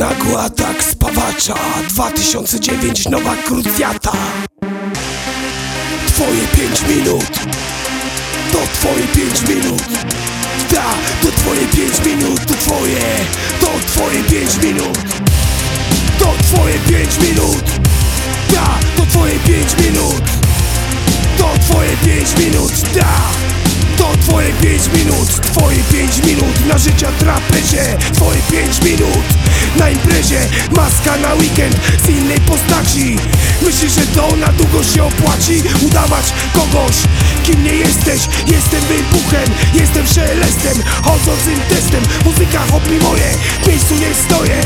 Nagły atak spawacza. 2009 nowa krucjata Twoje 5 minut. To twoje 5 minut. Ta, to twoje 5 minut. To twoje, to twoje 5 minut. To twoje 5 minut. Ta, to twoje 5 minut. To twoje 5 minut. Ta to twoje 5 minut, twoje 5 minut Na życia trapezie, twoje 5 minut Na imprezie, maska na weekend Z innej postaci. Myślisz, że to na długo się opłaci? Udawać kogoś, kim nie jesteś. Jestem wybuchem, jestem szelestem Chodzącym testem, muzyka hobby moje W miejscu nie stoję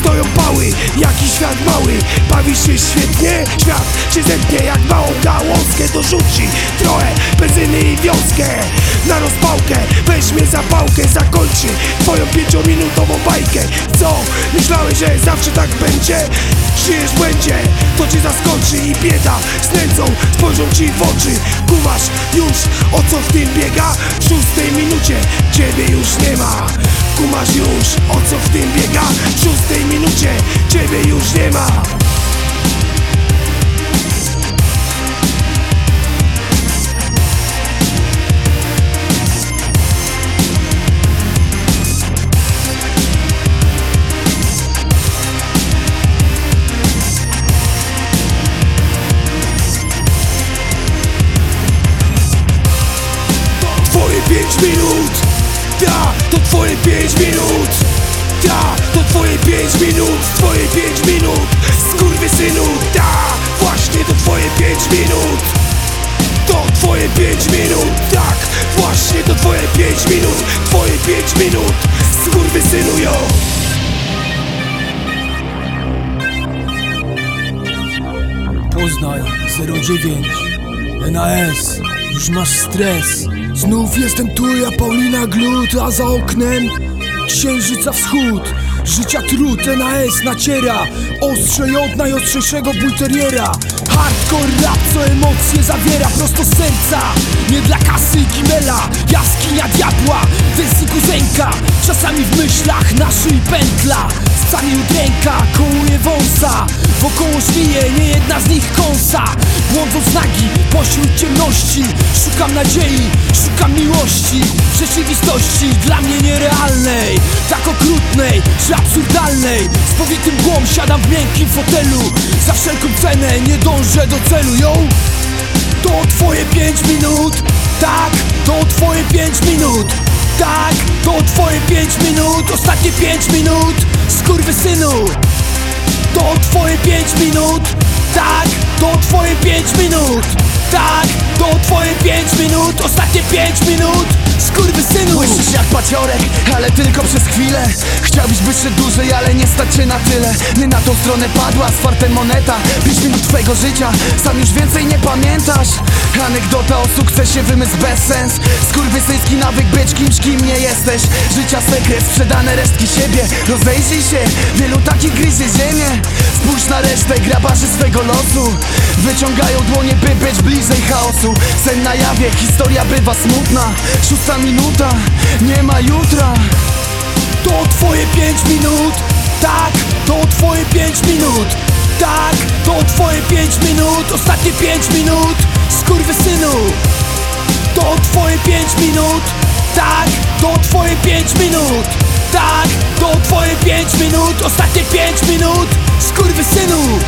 Stoją pały, jaki świat mały Bawisz się świetnie, świat cię zetnie Jak małą gałązkę dorzuci Trochę benzyny i wiązkę Na rozpałkę, weźmie zapałkę Zakończy twoją pięciominutową bajkę Co? Myślałeś, że zawsze tak będzie? Żyjesz w błędzie, to cię zaskoczy I bieda z spojrzą ci w oczy Kumasz już o co w tym biega? W szóstej minucie ciebie już nie ma Kumasz już o co w tym biega? W szóstej minucie ciebie już nie ma pięć minut. Ta, to twoje pięć minut. Ta, to twoje pięć minut Twoje pięć minut. Synu Ta, właśnie to twoje pięć minut. To twoje pięć minut Tak, właśnie to twoje pięć minut. Twoje pięć minut synu yo. Poznań 09 NAS Już masz stres. Znów jestem tu, ja Paulina Glut A za oknem księżyca wschód. Życia trud, NAS naciera. Ostrze od najostrzejszego bulteriera Hardcore rap, co emocje zawiera. Prosto z serca, nie dla kasy i kimela. Jaskinia diabła, wersji kuzenka. Czasami w myślach na szyi pętla. Scami udręka, kołuje wąsa Wokoło żwije, nie jedna z nich kąsa Błądząc nagi pośród ciemności. Szukam nadziei, szukam miłości W rzeczywistości dla mnie nierealnej Tak okrutnej, że absurdalnej. Z powitym głom siadam w miękkim fotelu Za wszelką cenę nie dążę do celu, yo. To twoje pięć minut Tak, to twoje pięć minut tak, to twoje pięć minut Ostatnie pięć minut synu To twoje pięć minut. Tak, to twoje pięć minut paciorek, ale tylko przez chwilę. Chciałbyś być dłużej, ale nie stać się na tyle. Nie na tą stronę padła, z fartem moneta Pięć minut twojego życia, sam już więcej nie pamiętasz. Anegdota o sukcesie, wymysł bez sens. Skurwysyjski nawyk być kimś, kim nie jesteś. Życia sekret, sprzedane resztki siebie. Rozejrzyj się, wielu takich gryzie ziemię. Spójrz na resztę grabarzy swego losu. Wyciągają dłonie, by być bliżej chaosu. Sen na jawie, historia bywa smutna. Szósta minuta, nie ma jutra. To twoje pięć minut. Tak, to twoje pięć minut. Tak, to twoje pięć minut. Ostatnie pięć minut. Synu To twoje pięć minut. Tak, to twoje pięć minut. Tak, to twoje pięć minut. Ostatnie pięć minut. Synu